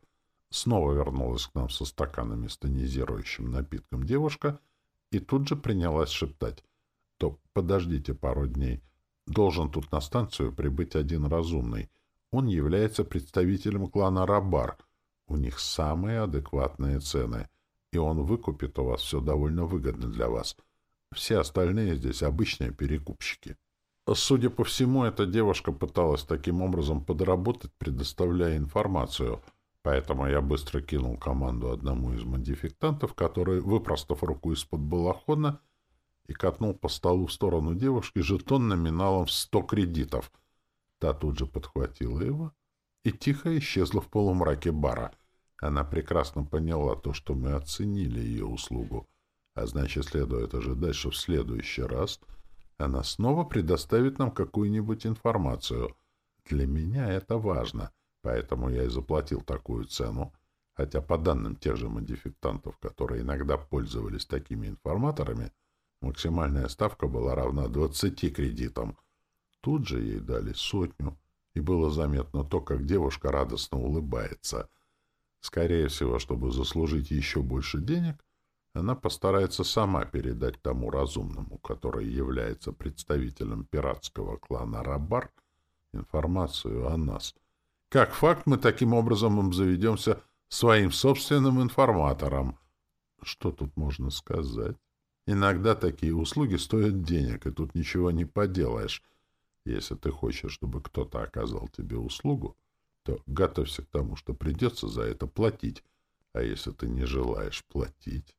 снова вернулась к нам со стаканами с тонизирующим напитком девушка и тут же принялась шептать, то подождите пару дней. Должен тут на станцию прибыть один разумный. Он является представителем клана Рабар. У них самые адекватные цены, и он выкупит у вас все довольно выгодно для вас — все остальные здесь обычные перекупщики. Судя по всему, эта девушка пыталась таким образом подработать, предоставляя информацию, поэтому я быстро кинул команду одному из модификтантов, который, выпростав руку из-под балахона, и катнул по столу в сторону девушки жетон номиналом в сто кредитов. Та тут же подхватила его и тихо исчезла в полумраке бара. Она прекрасно поняла то, что мы оценили ее услугу — а значит, следует ожидать, что в следующий раз она снова предоставит нам какую-нибудь информацию. Для меня это важно, поэтому я и заплатил такую цену, хотя по данным тех же модификтантов, которые иногда пользовались такими информаторами, максимальная ставка была равна 20 кредитам. Тут же ей дали сотню, и было заметно то, как девушка радостно улыбается. Скорее всего, чтобы заслужить еще больше денег, она постарается сама передать тому разумному, который является представителем пиратского клана Рабар, информацию о нас. Как факт, мы таким образом обзаведемся своим собственным информатором. Что тут можно сказать? Иногда такие услуги стоят денег, и тут ничего не поделаешь. Если ты хочешь, чтобы кто-то оказал тебе услугу, то готовься к тому, что придется за это платить. А если ты не желаешь платить,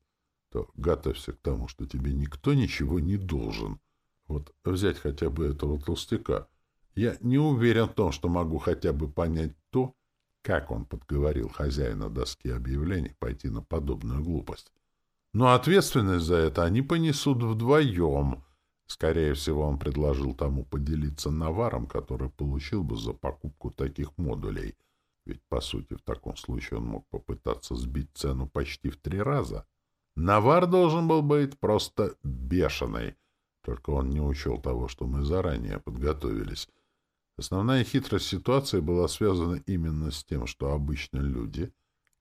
то готовься к тому, что тебе никто ничего не должен. Вот взять хотя бы этого толстяка. Я не уверен в том, что могу хотя бы понять то, как он подговорил хозяина доски объявлений пойти на подобную глупость. Но ответственность за это они понесут вдвоем. Скорее всего, он предложил тому поделиться наваром, который получил бы за покупку таких модулей. Ведь, по сути, в таком случае он мог попытаться сбить цену почти в три раза — Навар должен был быть просто бешеный. Только он не учел того, что мы заранее подготовились. Основная хитрость ситуации была связана именно с тем, что обычно люди,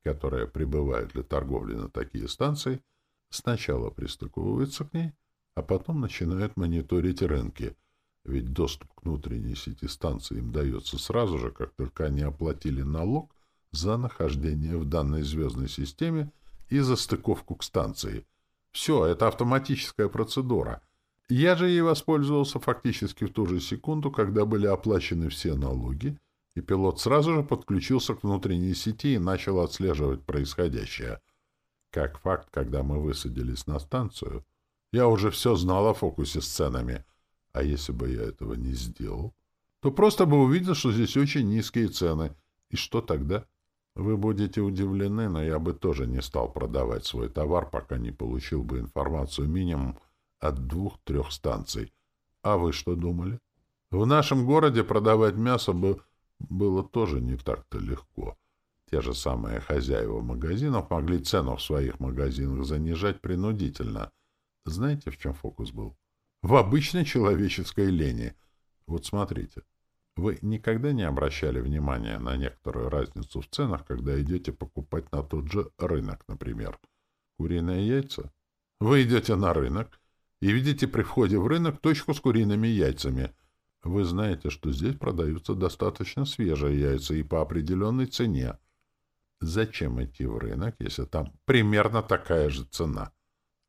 которые прибывают для торговли на такие станции, сначала пристыковываются к ней, а потом начинают мониторить рынки, ведь доступ к внутренней сети станции им дается сразу же, как только они оплатили налог за нахождение в данной звездной системе и за стыковку к станции. Все, это автоматическая процедура. Я же ей воспользовался фактически в ту же секунду, когда были оплачены все налоги, и пилот сразу же подключился к внутренней сети и начал отслеживать происходящее. Как факт, когда мы высадились на станцию, я уже все знал о фокусе с ценами. А если бы я этого не сделал, то просто бы увидел, что здесь очень низкие цены. И что тогда? — вы будете удивлены, но я бы тоже не стал продавать свой товар, пока не получил бы информацию минимум от двух-трех станций. А вы что думали? В нашем городе продавать мясо бы было тоже не так-то легко. Те же самые хозяева магазинов могли цену в своих магазинах занижать принудительно. Знаете, в чем фокус был? В обычной человеческой лени. Вот смотрите. Вы никогда не обращали внимания на некоторую разницу в ценах, когда идете покупать на тот же рынок, например? Куриные яйца? Вы идете на рынок и видите при входе в рынок точку с куриными яйцами. Вы знаете, что здесь продаются достаточно свежие яйца и по определенной цене. Зачем идти в рынок, если там примерно такая же цена?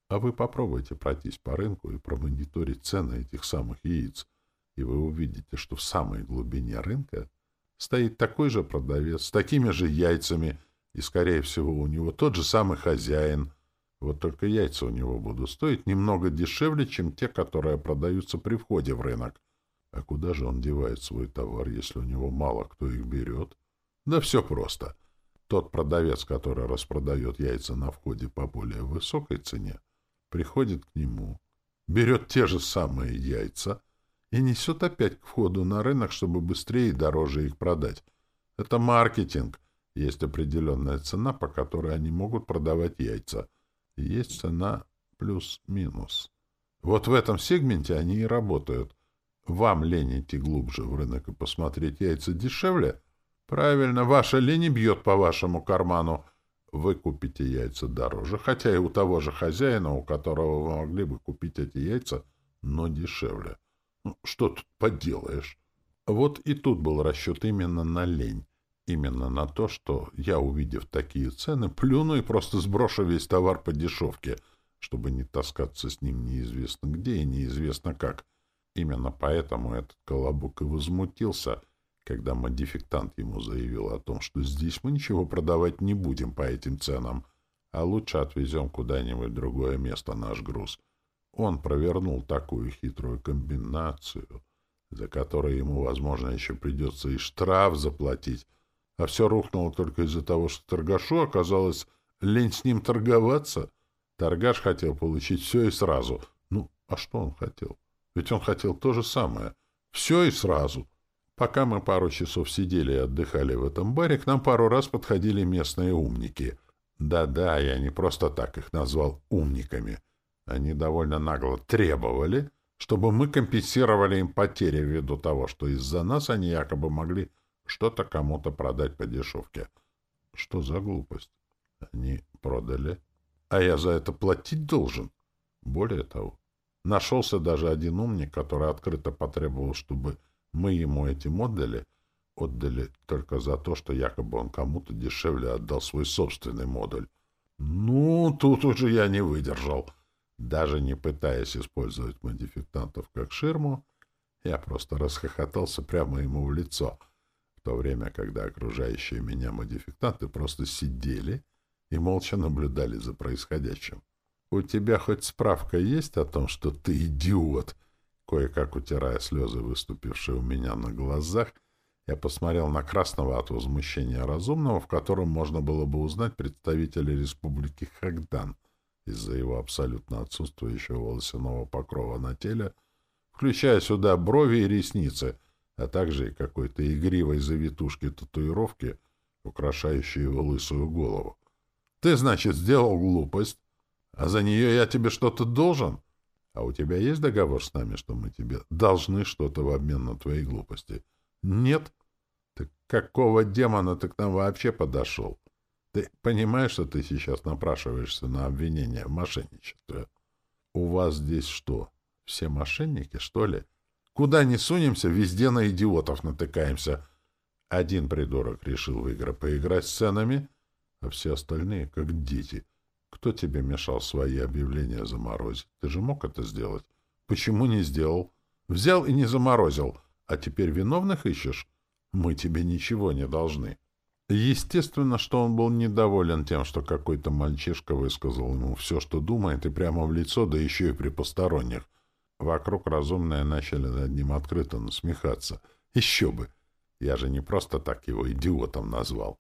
А вы попробуйте пройтись по рынку и промониторить цены этих самых яиц — и вы увидите, что в самой глубине рынка стоит такой же продавец с такими же яйцами, и, скорее всего, у него тот же самый хозяин. Вот только яйца у него будут стоить немного дешевле, чем те, которые продаются при входе в рынок. А куда же он девает свой товар, если у него мало кто их берет? Да все просто. Тот продавец, который распродает яйца на входе по более высокой цене, приходит к нему, берет те же самые яйца и несет опять к входу на рынок, чтобы быстрее и дороже их продать. Это маркетинг. Есть определенная цена, по которой они могут продавать яйца. Есть цена плюс-минус. Вот в этом сегменте они и работают. Вам лень идти глубже в рынок и посмотреть яйца дешевле? Правильно, ваша лень бьет по вашему карману. Вы купите яйца дороже, хотя и у того же хозяина, у которого вы могли бы купить эти яйца, но дешевле. Ну, что тут поделаешь? Вот и тут был расчет именно на лень. Именно на то, что я, увидев такие цены, плюну и просто сброшу весь товар по дешевке, чтобы не таскаться с ним неизвестно где и неизвестно как. Именно поэтому этот колобок и возмутился, когда модификтант ему заявил о том, что здесь мы ничего продавать не будем по этим ценам, а лучше отвезем куда-нибудь в другое место наш груз. Он провернул такую хитрую комбинацию, за которой ему, возможно, еще придется и штраф заплатить, а все рухнуло только из-за того, что торгашу оказалось лень с ним торговаться. Торгаш хотел получить все и сразу. Ну, а что он хотел? — ведь он хотел то же самое. Все и сразу. Пока мы пару часов сидели и отдыхали в этом баре, к нам пару раз подходили местные умники. Да-да, я не просто так их назвал умниками. Они довольно нагло требовали, чтобы мы компенсировали им потери ввиду того, что из-за нас они якобы могли что-то кому-то продать по дешевке. Что за глупость? Они продали, а я за это платить должен. Более того, Нашелся даже один умник, который открыто потребовал, чтобы мы ему эти модули отдали только за то, что якобы он кому-то дешевле отдал свой собственный модуль. Ну, тут уже я не выдержал. Даже не пытаясь использовать модификантов как ширму, я просто расхохотался прямо ему в лицо, в то время, когда окружающие меня модификанты просто сидели и молча наблюдали за происходящим. «У тебя хоть справка есть о том, что ты идиот?» Кое-как утирая слезы, выступившие у меня на глазах, я посмотрел на красного от возмущения разумного, в котором можно было бы узнать представителя республики Хагдан из-за его абсолютно отсутствующего волосяного покрова на теле, включая сюда брови и ресницы, а также и какой-то игривой завитушки татуировки, украшающей его лысую голову. «Ты, значит, сделал глупость, а за нее я тебе что-то должен? А у тебя есть договор с нами, что мы тебе должны что-то в обмен на твои глупости? Нет? Так какого демона ты к нам вообще подошел? Ты понимаешь, что ты сейчас напрашиваешься на обвинение в мошенничестве? У вас здесь что, все мошенники, что ли? Куда ни сунемся, везде на идиотов натыкаемся. Один придурок решил в игры поиграть с ценами, а все остальные — как дети — кто тебе мешал свои объявления заморозить? Ты же мог это сделать. Почему не сделал? Взял и не заморозил. А теперь виновных ищешь? Мы тебе ничего не должны. Естественно, что он был недоволен тем, что какой-то мальчишка высказал ему все, что думает, и прямо в лицо, да еще и при посторонних. Вокруг разумные начали над ним открыто насмехаться. Еще бы! Я же не просто так его идиотом назвал.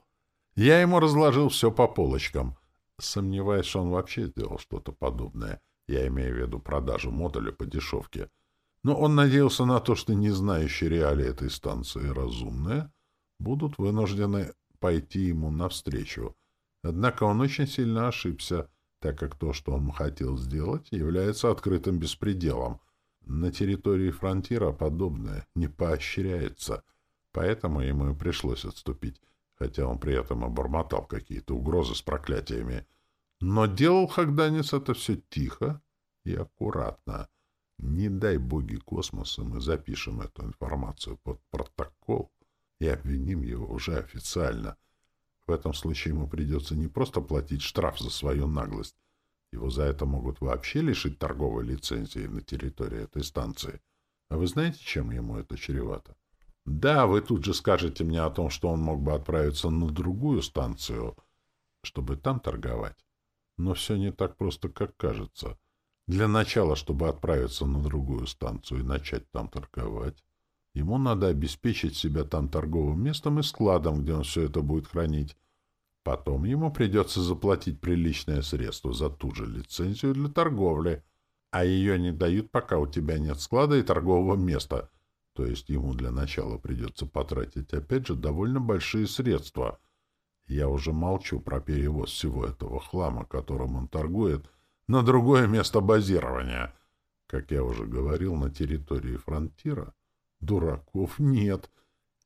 Я ему разложил все по полочкам. Сомневаюсь, что он вообще сделал что-то подобное. Я имею в виду продажу модуля по дешевке. Но он надеялся на то, что не знающие реалии этой станции разумные будут вынуждены пойти ему навстречу. Однако он очень сильно ошибся, так как то, что он хотел сделать, является открытым беспределом. На территории фронтира подобное не поощряется, поэтому ему и пришлось отступить хотя он при этом обормотал какие-то угрозы с проклятиями. Но делал Хагданец это все тихо и аккуратно. Не дай боги космоса, мы запишем эту информацию под протокол и обвиним его уже официально. В этом случае ему придется не просто платить штраф за свою наглость, его за это могут вообще лишить торговой лицензии на территории этой станции. А вы знаете, чем ему это чревато? Да, вы тут же скажете мне о том, что он мог бы отправиться на другую станцию, чтобы там торговать. Но все не так просто, как кажется. Для начала, чтобы отправиться на другую станцию и начать там торговать, ему надо обеспечить себя там торговым местом и складом, где он все это будет хранить. Потом ему придется заплатить приличное средство за ту же лицензию для торговли, а ее не дают, пока у тебя нет склада и торгового места. То есть ему для начала придется потратить, опять же, довольно большие средства. Я уже молчу про перевоз всего этого хлама, которым он торгует, на другое место базирования. Как я уже говорил, на территории фронтира дураков нет —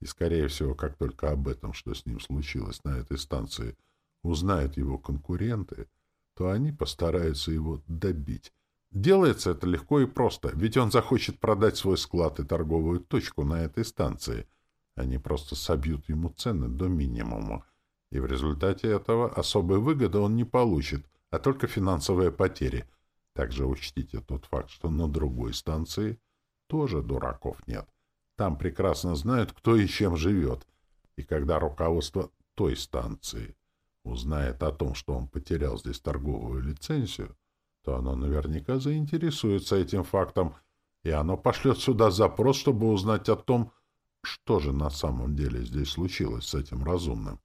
и, скорее всего, как только об этом, что с ним случилось на этой станции, узнают его конкуренты, то они постараются его добить. Делается это легко и просто, ведь он захочет продать свой склад и торговую точку на этой станции. Они просто собьют ему цены до минимума, и в результате этого особой выгоды он не получит, а только финансовые потери. Также учтите тот факт, что на другой станции тоже дураков нет. Там прекрасно знают, кто и чем живет. И когда руководство той станции узнает о том, что он потерял здесь торговую лицензию, то оно наверняка заинтересуется этим фактом, и оно пошлет сюда запрос, чтобы узнать о том, что же на самом деле здесь случилось с этим разумным.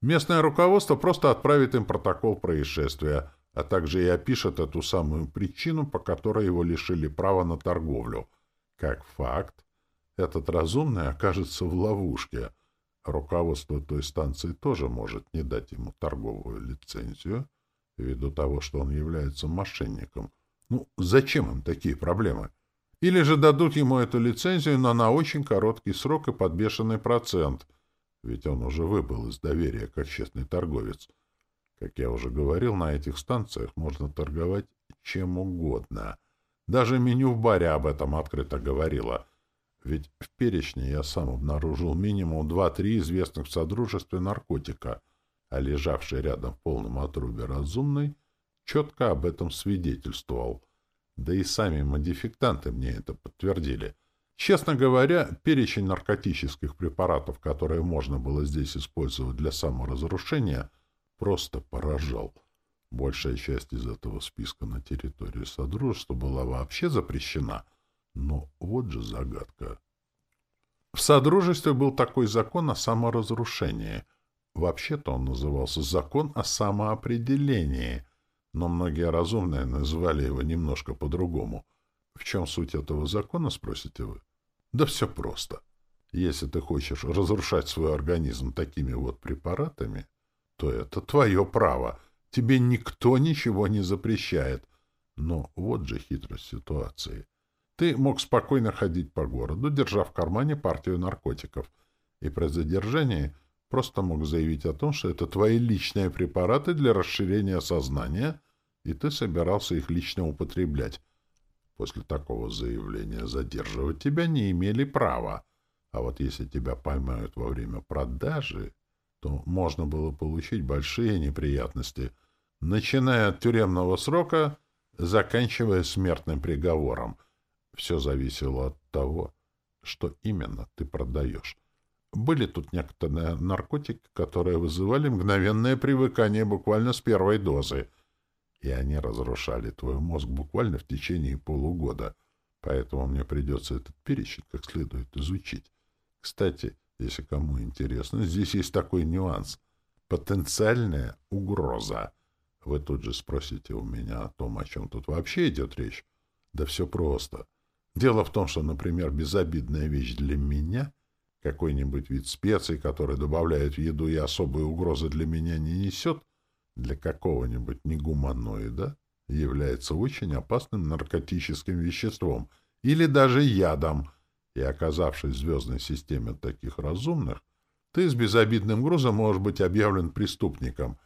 Местное руководство просто отправит им протокол происшествия, а также и опишет эту самую причину, по которой его лишили права на торговлю, как факт, этот разумный окажется в ловушке. Руководство той станции тоже может не дать ему торговую лицензию, ввиду того, что он является мошенником. Ну, зачем им такие проблемы? Или же дадут ему эту лицензию, но на очень короткий срок и под бешеный процент, ведь он уже выбыл из доверия как честный торговец. Как я уже говорил, на этих станциях можно торговать чем угодно. Даже меню в баре об этом открыто говорило. Ведь в перечне я сам обнаружил минимум два-три известных в Содружестве наркотика, а лежавший рядом в полном отрубе разумный четко об этом свидетельствовал. Да и сами модификтанты мне это подтвердили. Честно говоря, перечень наркотических препаратов, которые можно было здесь использовать для саморазрушения, просто поражал. Большая часть из этого списка на территории Содружества была вообще запрещена — но вот же загадка. В Содружестве был такой закон о саморазрушении. Вообще-то он назывался «Закон о самоопределении», но многие разумные называли его немножко по-другому. В чем суть этого закона, спросите вы? Да все просто. Если ты хочешь разрушать свой организм такими вот препаратами, то это твое право. Тебе никто ничего не запрещает. Но вот же хитрость ситуации. Ты мог спокойно ходить по городу, держа в кармане партию наркотиков, и при задержании просто мог заявить о том, что это твои личные препараты для расширения сознания, и ты собирался их лично употреблять. После такого заявления задерживать тебя не имели права. А вот если тебя поймают во время продажи, то можно было получить большие неприятности, начиная от тюремного срока, заканчивая смертным приговором — все зависело от того, что именно ты продаешь. Были тут некоторые наркотики, которые вызывали мгновенное привыкание буквально с первой дозы, и они разрушали твой мозг буквально в течение полугода. Поэтому мне придется этот перечень как следует изучить. Кстати, если кому интересно, здесь есть такой нюанс. Потенциальная угроза. Вы тут же спросите у меня о том, о чем тут вообще идет речь. Да все просто. — Дело в том, что, например, безобидная вещь для меня, какой-нибудь вид специй, который добавляет в еду и особые угрозы для меня не несет, для какого-нибудь негуманоида является очень опасным наркотическим веществом или даже ядом, и, оказавшись в звездной системе таких разумных, ты с безобидным грузом можешь быть объявлен преступником,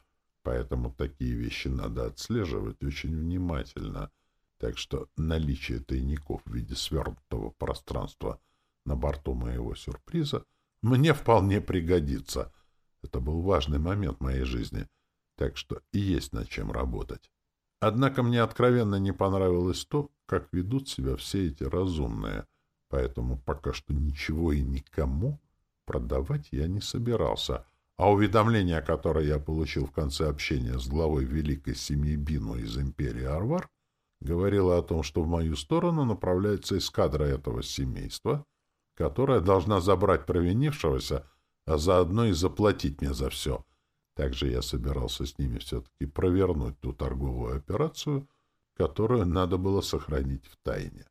поэтому такие вещи надо отслеживать очень внимательно — так что наличие тайников в виде свернутого пространства на борту моего сюрприза мне вполне пригодится. Это был важный момент моей жизни, так что и есть над чем работать. Однако мне откровенно не понравилось то, как ведут себя все эти разумные, поэтому пока что ничего и никому продавать я не собирался, А уведомление, которое я получил в конце общения с главой великой семьи Бину из империи Арвар, говорило о том, что в мою сторону направляется эскадра этого семейства, которая должна забрать провинившегося, а заодно и заплатить мне за все. Также я собирался с ними все-таки провернуть ту торговую операцию, которую надо было сохранить в тайне.